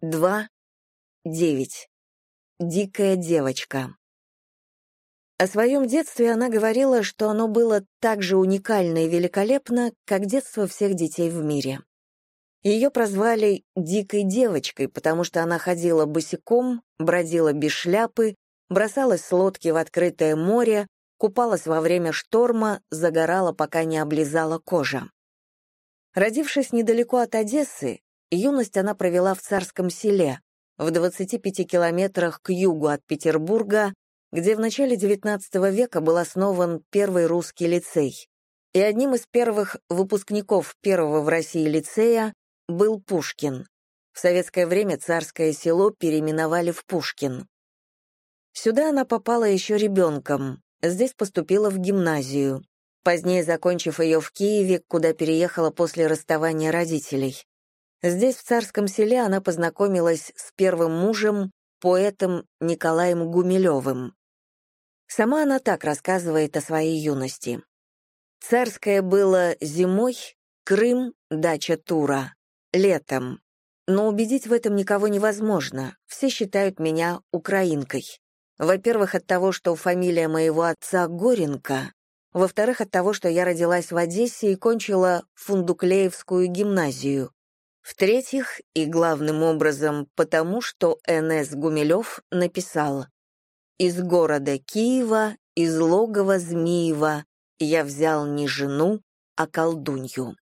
2, 9. Дикая девочка. О своем детстве она говорила, что оно было так же уникально и великолепно, как детство всех детей в мире. Ее прозвали «дикой девочкой», потому что она ходила босиком, бродила без шляпы, бросалась с лодки в открытое море, купалась во время шторма, загорала, пока не облизала кожа. Родившись недалеко от Одессы, юность она провела в Царском селе, в 25 километрах к югу от Петербурга, где в начале XIX века был основан первый русский лицей. И одним из первых выпускников первого в России лицея был Пушкин. В советское время царское село переименовали в Пушкин. Сюда она попала еще ребенком, здесь поступила в гимназию, позднее закончив ее в Киеве, куда переехала после расставания родителей. Здесь, в царском селе, она познакомилась с первым мужем, поэтом Николаем Гумилевым. Сама она так рассказывает о своей юности. «Царское было зимой, Крым, дача Тура, летом. Но убедить в этом никого невозможно, все считают меня украинкой. Во-первых, от того, что фамилия моего отца Горенко, во-вторых, от того, что я родилась в Одессе и кончила Фундуклеевскую гимназию, в-третьих, и главным образом потому, что Н.С. Гумилев написал из города Киева, из логова Змиева, я взял не жену, а колдунью.